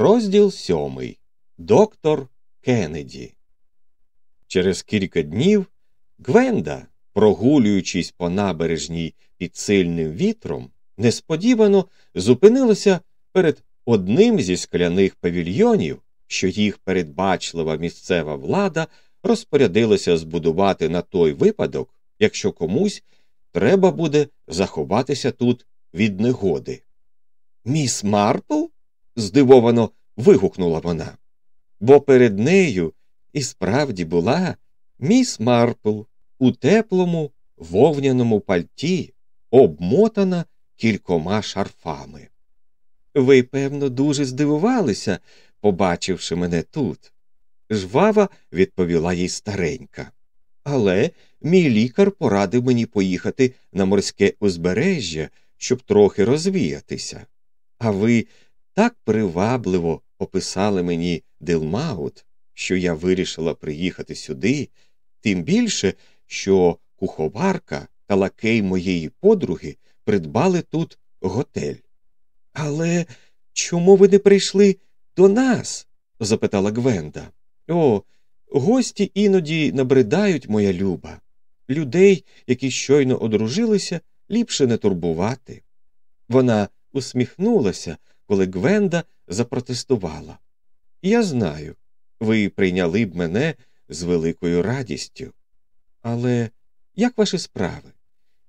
Розділ сьомий. Доктор Кеннеді. Через кілька днів Гвенда, прогулюючись по набережній під сильним вітром, несподівано зупинилася перед одним зі скляних павільйонів, що їх передбачлива місцева влада розпорядилася збудувати на той випадок, якщо комусь треба буде заховатися тут від негоди. Міс Марпл? Здивовано вигукнула вона. Бо перед нею і справді була міс Марпл у теплому вовняному пальті, обмотана кількома шарфами. Ви, певно, дуже здивувалися, побачивши мене тут. Жвава відповіла їй старенька. Але мій лікар порадив мені поїхати на морське узбережжя, щоб трохи розвіятися. А ви так привабливо описали мені Делмаут, що я вирішила приїхати сюди, тим більше, що куховарка та лакей моєї подруги придбали тут готель. Але чому ви не прийшли до нас? запитала Гвенда. О, гості іноді набридають, моя люба. Людей, які щойно одружилися, ліпше не турбувати. Вона усміхнулася, коли Гвенда запротестувала. Я знаю, ви прийняли б мене з великою радістю. Але як ваші справи?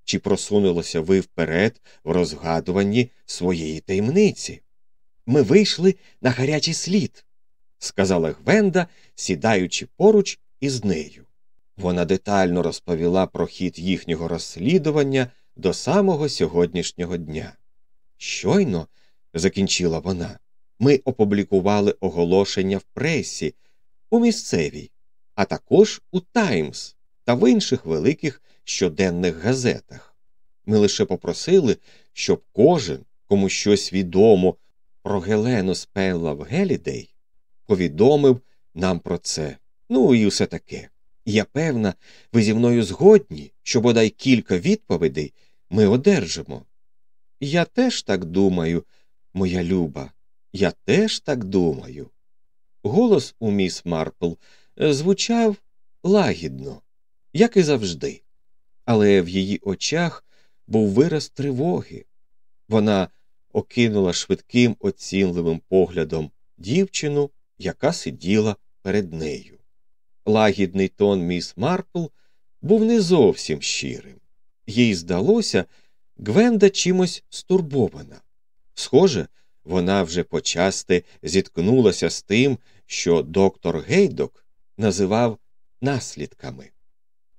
Чи просунулося ви вперед в розгадуванні своєї таємниці? Ми вийшли на гарячий слід, сказала Гвенда, сідаючи поруч із нею. Вона детально розповіла про хід їхнього розслідування до самого сьогоднішнього дня. Щойно, закінчила вона, ми опублікували оголошення в пресі у місцевій, а також у Таймс та в інших великих щоденних газетах. Ми лише попросили, щоб кожен, кому щось відомо про Гелену Спеллав Гелідей, повідомив нам про це. Ну і все таке. Я певна, ви зі мною згодні, що бодай кілька відповідей ми одержимо. Я теж так думаю, моя люба, я теж так думаю. Голос у міс Марпл звучав лагідно, як і завжди, але в її очах був вираз тривоги. Вона окинула швидким оцінливим поглядом дівчину, яка сиділа перед нею. Лагідний тон міс Марпл був не зовсім щирим. Їй здалося, Гвенда чимось стурбована. Схоже, вона вже почасти зіткнулася з тим, що доктор Гейдок називав наслідками.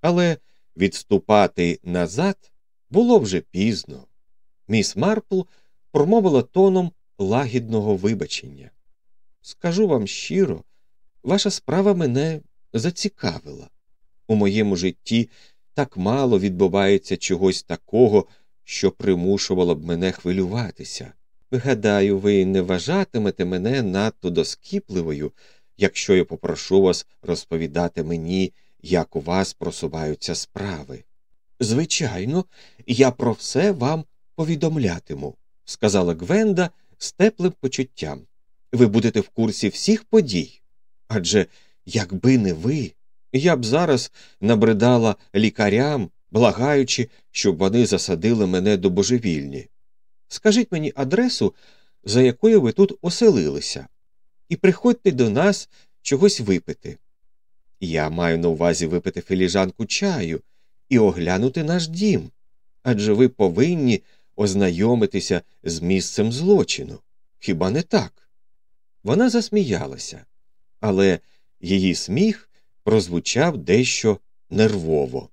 Але відступати назад було вже пізно. Міс Марпл промовила тоном лагідного вибачення. Скажу вам щиро, ваша справа мене зацікавила. У моєму житті так мало відбувається чогось такого, що примушувало б мене хвилюватися. Гадаю, ви не вважатимете мене надто доскіпливою, якщо я попрошу вас розповідати мені, як у вас просуваються справи. Звичайно, я про все вам повідомлятиму, сказала Гвенда з теплим почуттям. Ви будете в курсі всіх подій. Адже якби не ви, я б зараз набридала лікарям, благаючи, щоб вони засадили мене до божевільні. Скажіть мені адресу, за якою ви тут оселилися, і приходьте до нас чогось випити. Я маю на увазі випити філіжанку чаю і оглянути наш дім, адже ви повинні ознайомитися з місцем злочину. Хіба не так? Вона засміялася, але її сміх прозвучав дещо нервово.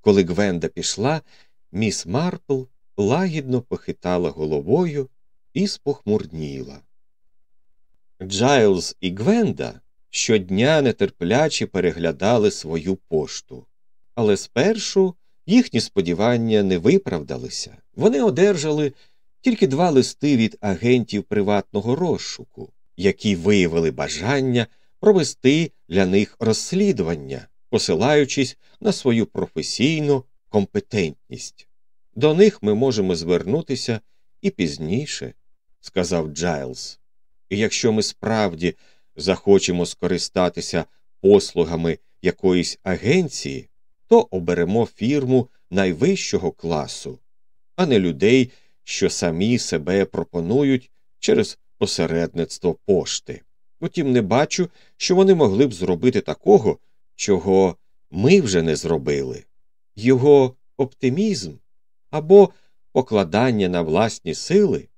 Коли Гвенда пішла, міс Марпл лагідно похитала головою і спохмурніла. Джайлз і Гвенда щодня нетерпляче переглядали свою пошту, але спершу їхні сподівання не виправдалися. Вони одержали тільки два листи від агентів приватного розшуку, які виявили бажання провести для них розслідування, посилаючись на свою професійну компетентність. До них ми можемо звернутися і пізніше, сказав Джайлз. І якщо ми справді захочемо скористатися послугами якоїсь агенції, то оберемо фірму найвищого класу, а не людей, що самі себе пропонують через посередництво пошти. Утім, не бачу, що вони могли б зробити такого, чого ми вже не зробили. Його оптимізм або покладання на власні сили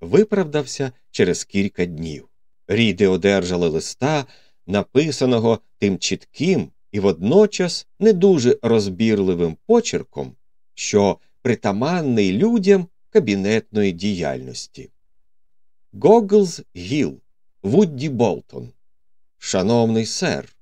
виправдався через кілька днів. Ріди одержали листа, написаного тим чітким і водночас не дуже розбірливим почерком, що притаманний людям кабінетної діяльності. Гоглз Гіл, Вудді Болтон. Шановний сер,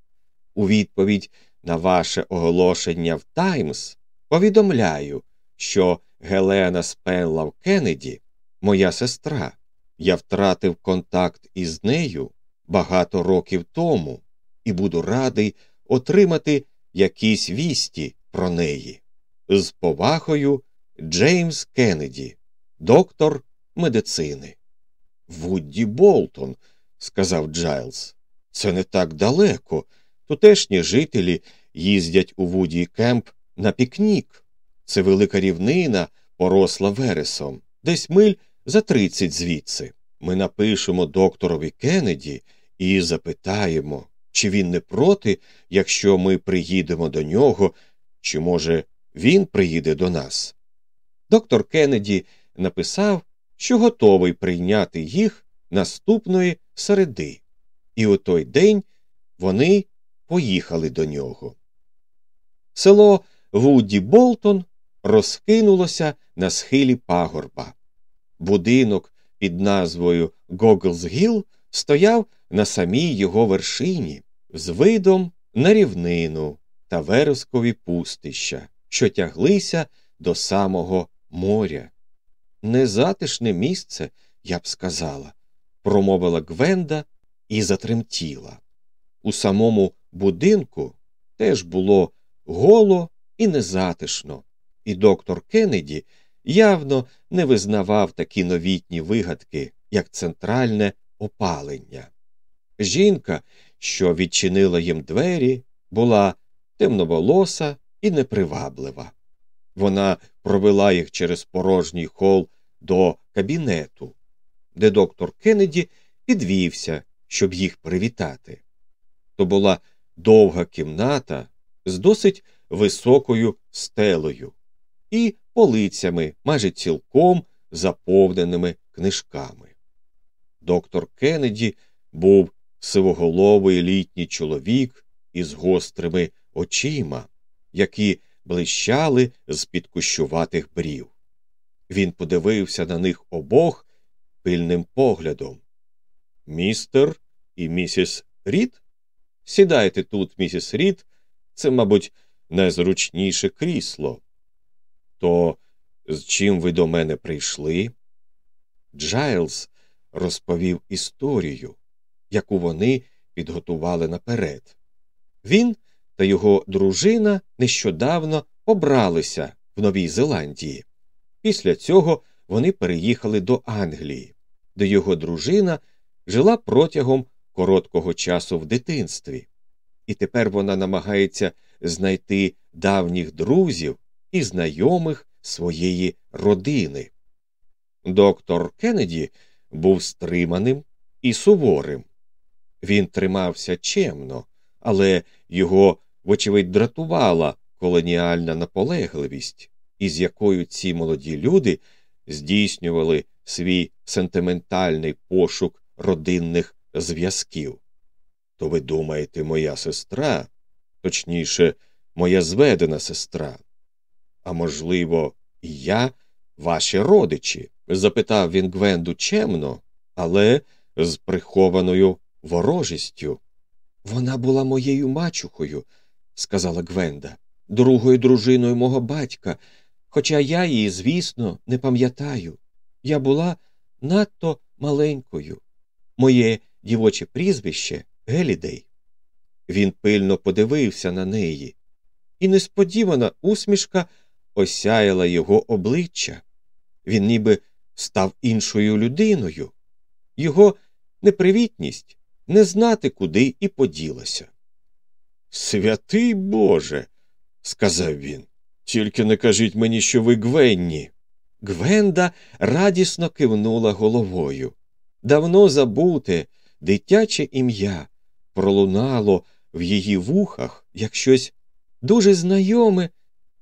у відповідь на ваше оголошення в Таймс повідомляю, що Гелена Спенлав Кеннеді, моя сестра, я втратив контакт із нею багато років тому і буду радий отримати якісь вісті про неї. З повагою Джеймс Кеннеді, доктор медицини. Вудді Болтон, сказав Джайлз. Це не так далеко. Тутешні жителі їздять у Вудлі Кемп на пікнік. Це велика рівнина, поросла вересом, десь миль за тридцять звідси. Ми напишемо докторові Кеннеді і запитаємо, чи він не проти, якщо ми приїдемо до нього, чи, може, він приїде до нас. Доктор Кеннеді написав, що готовий прийняти їх наступної середи, і у той день вони поїхали до нього. Село Вудді Болтон розкинулося на схилі пагорба. Будинок під назвою Гоглс стояв на самій його вершині з видом на рівнину та верескові пустища, що тяглися до самого моря. Незатишне місце, я б сказала, промовила Гвенда і затремтіла. У самому будинку теж було голо і незатишно, і доктор Кеннеді явно не визнавав такі новітні вигадки, як центральне опалення. Жінка, що відчинила їм двері, була темноволоса і неприваблива. Вона провела їх через порожній хол до кабінету, де доктор Кеннеді підвівся, щоб їх привітати. То була довга кімната з досить високою стелею і полицями майже цілком заповненими книжками. Доктор Кеннеді був сивоголовий літній чоловік із гострими очима, які блищали з під кущуватих брів. Він подивився на них обох пильним поглядом. Містер і місіс Рід? Сідайте тут, місіс Рід, це, мабуть, найзручніше крісло. То з чим ви до мене прийшли? Джайлз розповів історію, яку вони підготували наперед. Він та його дружина нещодавно обралися в Новій Зеландії. Після цього вони переїхали до Англії, де його дружина жила протягом короткого часу в дитинстві, і тепер вона намагається знайти давніх друзів і знайомих своєї родини. Доктор Кеннеді був стриманим і суворим. Він тримався чемно, але його, вочевидь, дратувала колоніальна наполегливість, із якою ці молоді люди здійснювали свій сентиментальний пошук родинних зв'язків. То ви думаєте, моя сестра, точніше, моя зведена сестра, а можливо, і я, ваші родичі? запитав він Гвенду чемно, але з прихованою ворожістю. Вона була моєю мачухою, сказала Гвенда, другою дружиною мого батька, хоча я її, звісно, не пам'ятаю. Я була надто маленькою. Моє дівоче прізвище Гелідей. Він пильно подивився на неї, і несподівана усмішка осяяла його обличчя. Він ніби став іншою людиною. Його непривітність не знати, куди і поділася. Святий Боже, сказав він, тільки не кажіть мені, що ви Гвенні. Гвенда радісно кивнула головою. Давно забуте, дитяче ім'я пролунало в її вухах як щось дуже знайоме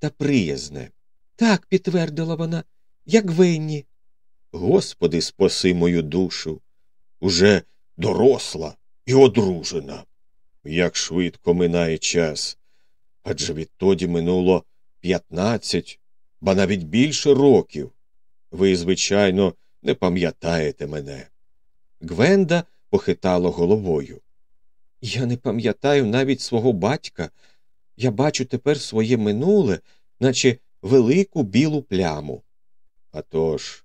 та приязне. Так, підтвердила вона, як Гвенні. Господи, спаси мою душу. Уже доросла і одружена. Як швидко минає час. Адже відтоді минуло п'ятнадцять, ба навіть більше років. Ви, звичайно, не пам'ятаєте мене. Гвенда похитала головою. Я не пам'ятаю навіть свого батька. Я бачу тепер своє минуле, наче велику білу пляму. А тож,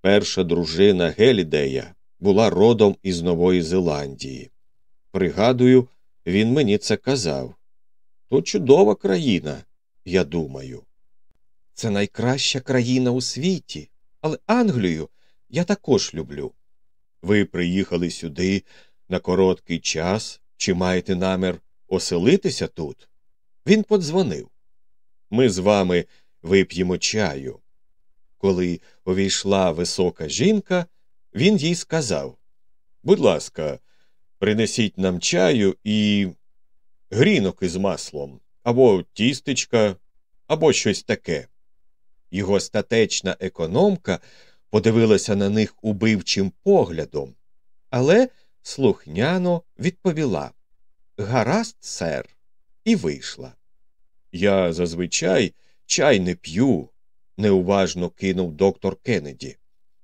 перша дружина Гелідея була родом із Нової Зеландії. Пригадую, він мені це казав. То чудова країна, я думаю. Це найкраща країна у світі, але Англію я також люблю. Ви приїхали сюди на короткий час чи маєте намір оселитися тут? Він подзвонив. Ми з вами вип'ємо чаю. Коли увійшла висока жінка, він їй сказав Будь ласка, принесіть нам чаю і грінок із маслом, або тістечка, або щось таке. Його статечна економка подивилася на них убивчим поглядом, але слухняно відповіла Гаразд, сер, і вийшла. Я зазвичай чай не п'ю, неуважно кинув доктор Кеннеді.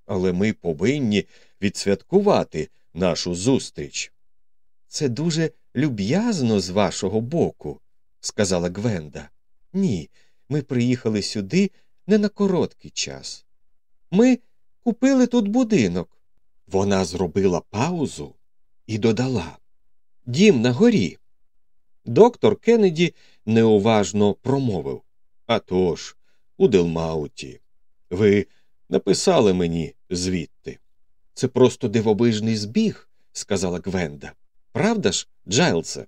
Але ми повинні відсвяткувати нашу зустріч. Це дуже люб'язно з вашого боку, сказала Гвенда. Ні, ми приїхали сюди не на короткий час. Ми купили тут будинок. Вона зробила паузу і додала Дім на горі. Доктор Кеннеді неуважно промовив «Атож, у Делмауті. Ви написали мені звідти. Це просто дивовижний збіг, сказала Гвенда. Правда ж, Джайлсе?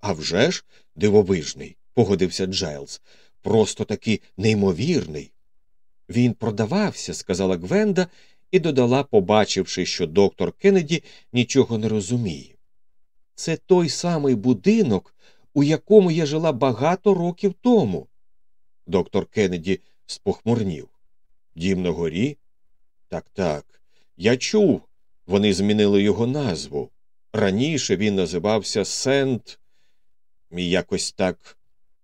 «А вже ж, дивовижний, погодився Джайлз. Просто таки неймовірний. Він продавався, сказала Гвенда, і додала, побачивши, що доктор Кеннеді нічого не розуміє. Це той самий будинок, у якому я жила багато років тому. Доктор Кеннеді спохмурнів. Дім на горі? Так, так. Я чув. Вони змінили його назву. Раніше він називався Сент... і якось так.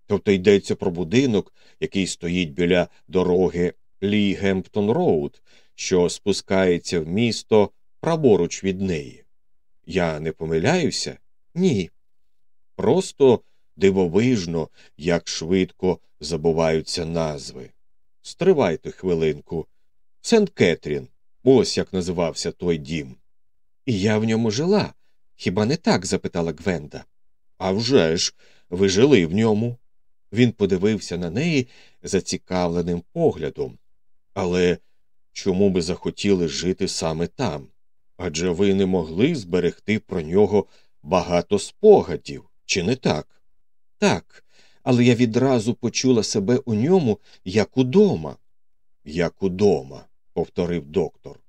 Тобто йдеться про будинок, який стоїть біля дороги Лі Гемптон Роуд, що спускається в місто праворуч від неї. Я не помиляюся? Ні. Просто дивовижно, як швидко забуваються назви. Стривайте хвилинку. Сент Кетрін. Ось як називався той дім. І я в ньому жила. Хіба не так? запитала Гвенда. «А вже ж, ви жили в ньому. Він подивився на неї зацікавленим поглядом. Але чому би захотіли жити саме там? Адже ви не могли зберегти про нього багато спогадів, чи не так? Так, але я відразу почула себе у ньому, як удома. Як удома, повторив доктор.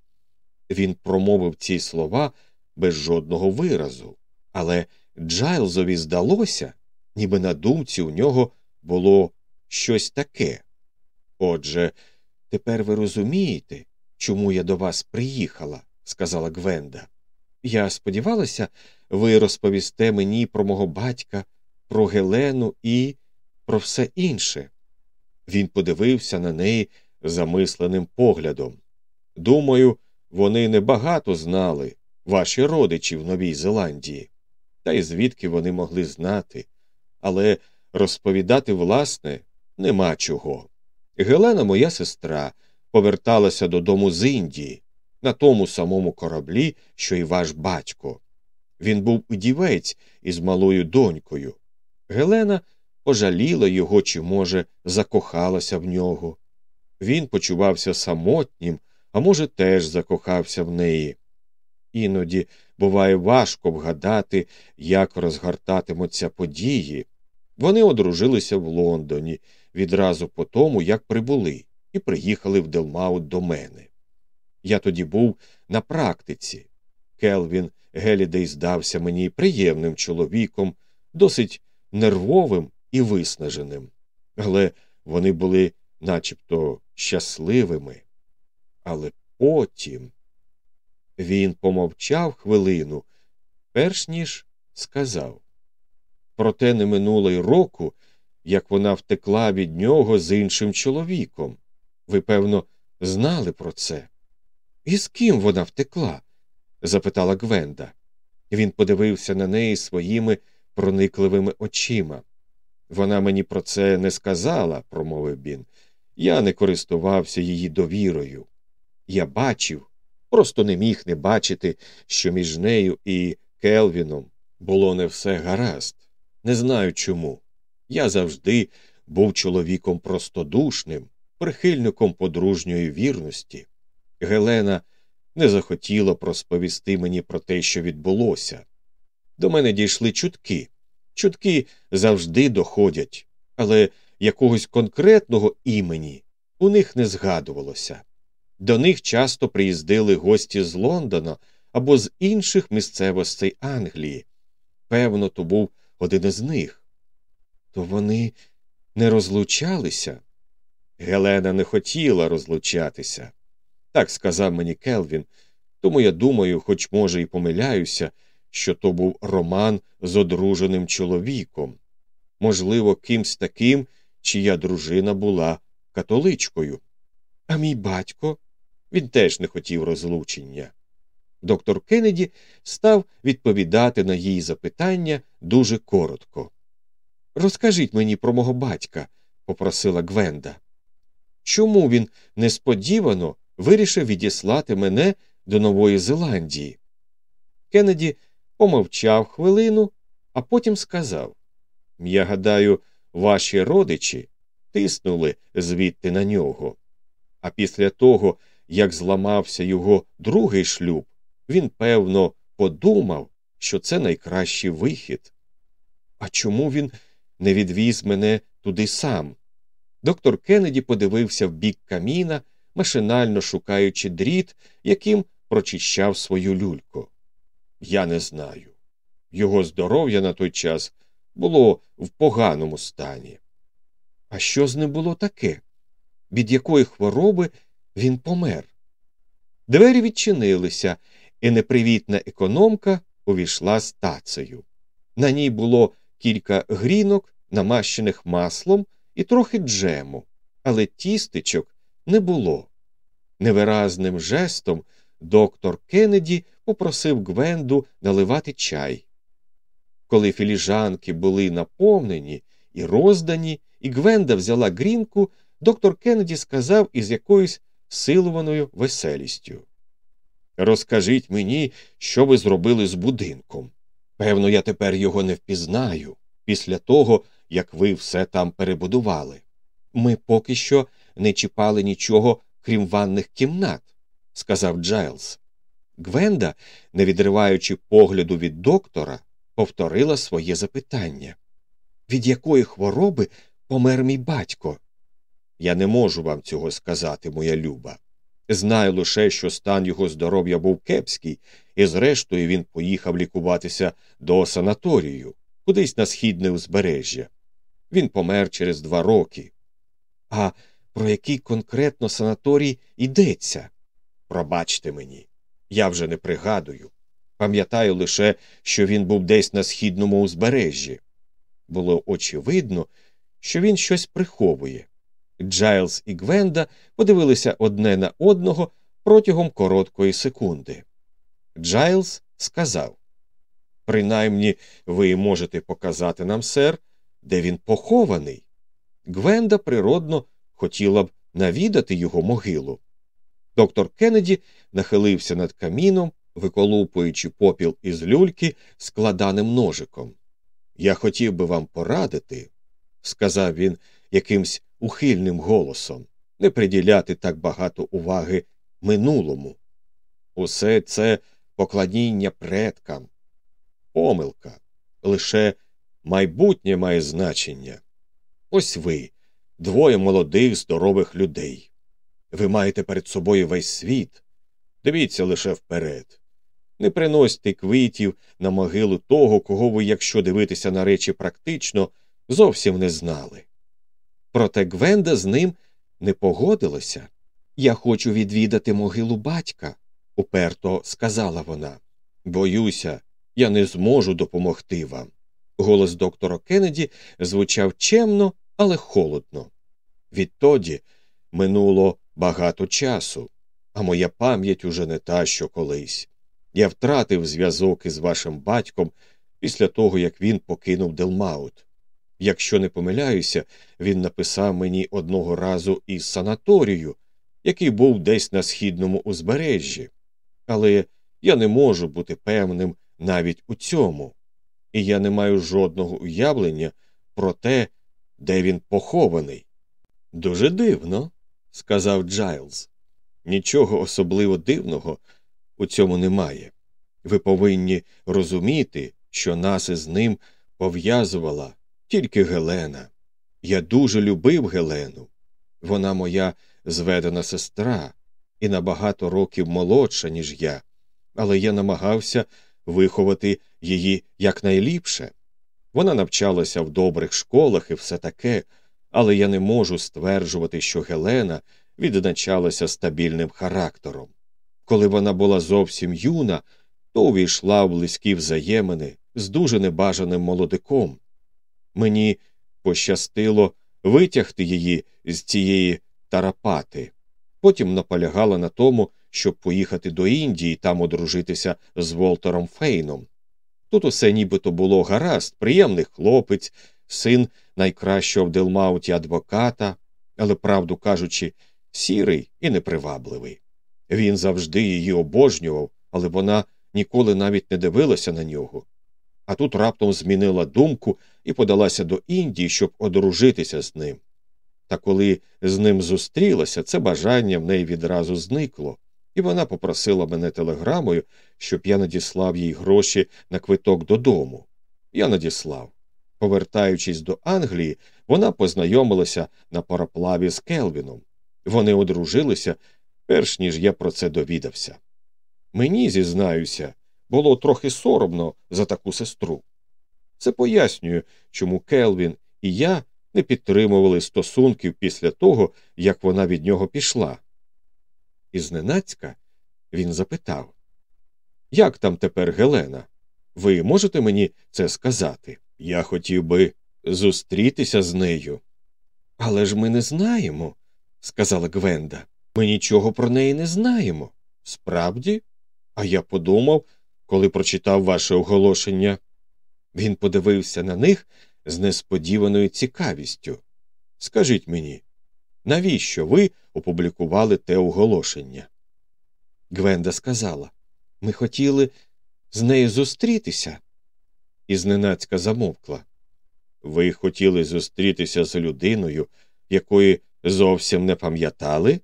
Він промовив ці слова без жодного виразу, але Джайлзові здалося, ніби на думці у нього було щось таке. Отже, тепер ви розумієте, чому я до вас приїхала, сказала Гвенда. Я сподівалася, ви розповісте мені про мого батька, про Гелену і про все інше. Він подивився на неї замисленим поглядом. Думаю, вони небагато знали, ваші родичі в Новій Зеландії, та й звідки вони могли знати, але розповідати власне нема чого. Гелена, моя сестра, поверталася додому з Індії на тому самому кораблі, що й ваш батько. Він був удівець із малою донькою. Гелена пожаліла його чи, може, закохалася в нього. Він почувався самотнім, а може, теж закохався в неї. Іноді буває важко вгадати, як розгортатимуться події. Вони одружилися в Лондоні відразу по тому, як прибули, і приїхали в Делмаут до мене. Я тоді був на практиці. Келвін Гелідей здався мені приємним чоловіком, досить нервовим і виснаженим, але вони були начебто щасливими. Але потім він помовчав хвилину, перш ніж сказав. Проте не минуло й року, як вона втекла від нього з іншим чоловіком. Ви, певно, знали про це. І з ким вона втекла? запитала Гвенда. Він подивився на неї своїми проникливими очима. Вона мені про це не сказала, промовив він. Я не користувався її довірою. Я бачив, просто не міг не бачити, що між нею і Келвіном було не все гаразд. Не знаю чому. Я завжди був чоловіком простодушним, прихильником подружньої вірності. Гелена не захотіла просповісти мені про те, що відбулося. До мене дійшли чутки. Чутки завжди доходять, але якогось конкретного імені у них не згадувалося. До них часто приїздили гості з Лондона або з інших місцевостей Англії. Певно, то був один із них. То вони не розлучалися? Гелена не хотіла розлучатися. Так сказав мені Келвін, тому я думаю, хоч, може, і помиляюся, що то був роман з одруженим чоловіком, можливо, кимсь таким, чия дружина була католичкою. А мій батько він теж не хотів розлучення. Доктор Кеннеді став відповідати на її запитання дуже коротко. Розкажіть мені про мого батька, попросила Гвенда. Чому він несподівано вирішив відіслати мене до Нової Зеландії? Кеннеді помовчав хвилину, а потім сказав Я гадаю, ваші родичі тиснули звідти на нього. А після того, як зламався його другий шлюб, він, певно, подумав, що це найкращий вихід. А чому він не відвіз мене туди сам? Доктор Кеннеді подивився в бік каміна, машинально шукаючи дріт, яким прочищав свою люльку. Я не знаю. Його здоров'я на той час було в поганому стані. А що з ним було таке? Від якої хвороби він помер? Двері відчинилися, і непривітна економка увійшла з тацею. На ній було кілька грінок, намащених маслом і трохи джему, але тістечок не було. Невиразним жестом доктор Кеннеді попросив Гвенду наливати чай. Коли філіжанки були наповнені і роздані, і Гвенда взяла грінку, доктор Кеннеді сказав із якоюсь силуваною веселістю. Розкажіть мені, що ви зробили з будинком. Певно, я тепер його не впізнаю, після того, як ви все там перебудували. Ми поки що не чіпали нічого, крім ванних кімнат, сказав Джайлз. Гвенда, не відриваючи погляду від доктора, повторила своє запитання від якої хвороби помер мій батько? Я не можу вам цього сказати, моя люба. Знаю лише, що стан його здоров'я був кепський, і зрештою він поїхав лікуватися до санаторію, кудись на східне узбережжя. Він помер через два роки. А про який конкретно санаторій йдеться? Пробачте мені, я вже не пригадую. Пам'ятаю лише, що він був десь на східному узбережжі. Було очевидно, що він щось приховує. Джайлз і Гвенда подивилися одне на одного протягом короткої секунди. Джайлз сказав Принаймні ви можете показати нам, сер, де він похований. Гвенда природно хотіла б навідати його могилу. Доктор Кеннеді нахилився над каміном, виколупуючи попіл із люльки складаним ножиком. Я хотів би вам порадити, сказав він якимсь ухильним голосом, не приділяти так багато уваги минулому. Усе це поклоніння предкам. Помилка. Лише майбутнє має значення. Ось ви, двоє молодих, здорових людей. Ви маєте перед собою весь світ. Дивіться лише вперед. Не приносьте квитів на могилу того, кого ви, якщо дивитися на речі практично, зовсім не знали. Проте Гвенда з ним не погодилася. Я хочу відвідати могилу батька, уперто сказала вона. Боюся, я не зможу допомогти вам. Голос доктора Кеннеді звучав чемно, але холодно. Відтоді минуло багато часу, а моя пам'ять уже не та, що колись. Я втратив зв'язок із вашим батьком після того, як він покинув Делмаут. Якщо не помиляюся, він написав мені одного разу із санаторію, який був десь на східному узбережжі, але я не можу бути певним навіть у цьому, і я не маю жодного уявлення про те, де він похований. Дуже дивно, сказав Джайлз. Нічого особливо дивного у цьому немає. Ви повинні розуміти, що нас із ним пов'язувала тільки Гелена. Я дуже любив Гелену. Вона моя зведена сестра і на багато років молодша, ніж я, але я намагався виховати її якнайліпше. Вона навчалася в добрих школах і все таке, але я не можу стверджувати, що Гелена відзначалася стабільним характером. Коли вона була зовсім юна, то увійшла в близькі взаємини з дуже небажаним молодиком. Мені пощастило витягти її з цієї тарапати, потім наполягала на тому, щоб поїхати до Індії там одружитися з Волтером Фейном. Тут усе нібито було гаразд, приємний хлопець, син найкращого в Делмауті адвоката, але, правду кажучи, сірий і непривабливий. Він завжди її обожнював, але вона ніколи навіть не дивилася на нього. А тут раптом змінила думку і подалася до Індії, щоб одружитися з ним. Та коли з ним зустрілася, це бажання в неї відразу зникло, і вона попросила мене телеграмою, щоб я надіслав їй гроші на квиток додому. Я надіслав. Повертаючись до Англії, вона познайомилася на пароплаві з Келвіном. Вони одружилися, перш ніж я про це довідався. Мені, зізнаюся, було трохи соромно за таку сестру. Це пояснює, чому Келвін і я не підтримували стосунків після того, як вона від нього пішла. І зненацька він запитав Як там тепер Гелена? Ви можете мені це сказати? Я хотів би зустрітися з нею. Але ж ми не знаємо, сказала Гвенда. Ми нічого про неї не знаємо. Справді? А я подумав, коли прочитав ваше оголошення. Він подивився на них з несподіваною цікавістю. Скажіть мені, навіщо ви опублікували те оголошення? Гвенда сказала ми хотіли з нею зустрітися. І зненацька замовкла. Ви хотіли зустрітися з людиною, якої зовсім не пам'ятали?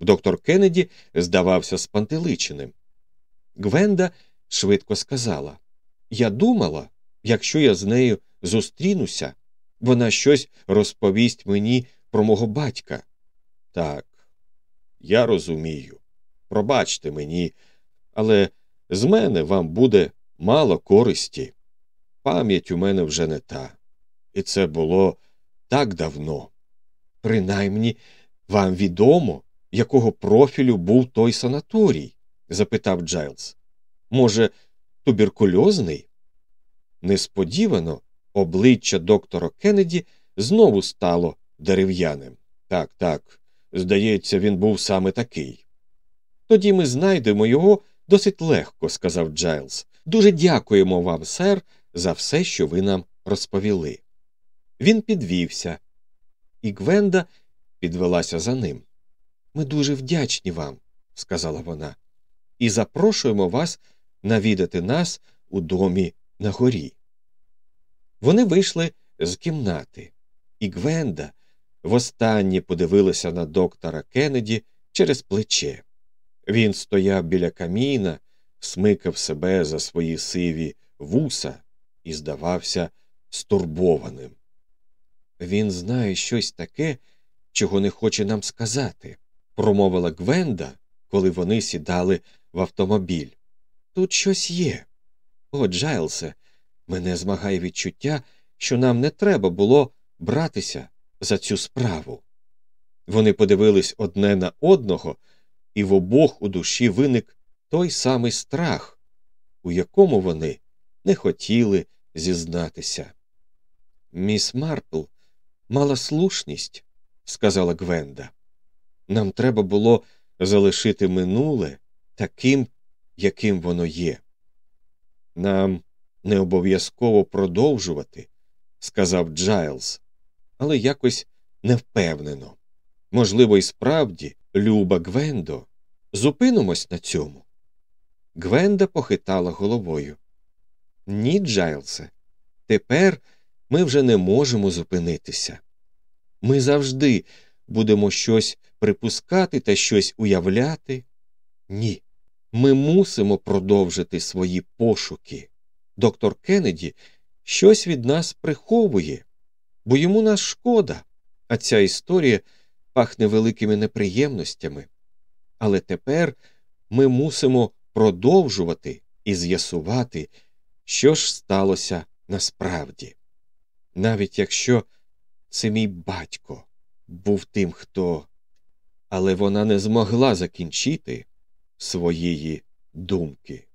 Доктор Кеннеді здавався спантеличеним. Гвенда швидко сказала Я думала, якщо я з нею зустрінуся, вона щось розповість мені про мого батька. Так, я розумію. Пробачте мені, але з мене вам буде мало користі. Пам'ять у мене вже не та. І це було так давно. Принаймні, вам відомо, якого профілю був той санаторій? запитав Джайлз. Може, туберкульозний? Несподівано обличчя доктора Кеннеді знову стало дерев'яним. Так, так, здається, він був саме такий. Тоді ми знайдемо його досить легко, сказав Джайлз. Дуже дякуємо вам, сер, за все, що ви нам розповіли. Він підвівся, і Гвенда підвелася за ним. Ми дуже вдячні вам, сказала вона, і запрошуємо вас навідати нас у домі на горі. Вони вийшли з кімнати, і Гвенда востаннє подивилася на доктора Кеннеді через плече. Він стояв біля каміна, смикав себе за свої сиві вуса і здавався стурбованим. Він знає щось таке, чого не хоче нам сказати, промовила Гвенда, коли вони сідали в автомобіль. Тут щось є. О, Джайлсе, мене змагає відчуття, що нам не треба було братися за цю справу. Вони подивились одне на одного, і в обох у душі виник той самий страх, у якому вони не хотіли зізнатися. Міс Марпл мала слушність, сказала Гвенда. Нам треба було залишити минуле таким, яким воно є. Нам не обов'язково продовжувати, сказав Джайлз, але якось невпевнено. Можливо, і справді, люба Гвендо, зупинимось на цьому. Гвенда похитала головою. Ні, Джайлсе, тепер ми вже не можемо зупинитися. Ми завжди будемо щось припускати та щось уявляти. Ні, ми мусимо продовжити свої пошуки. Доктор Кеннеді щось від нас приховує, бо йому нас шкода, а ця історія пахне великими неприємностями. Але тепер ми мусимо продовжувати і з'ясувати, що ж сталося насправді. Навіть якщо це мій батько був тим, хто. Але вона не змогла закінчити своєї думки.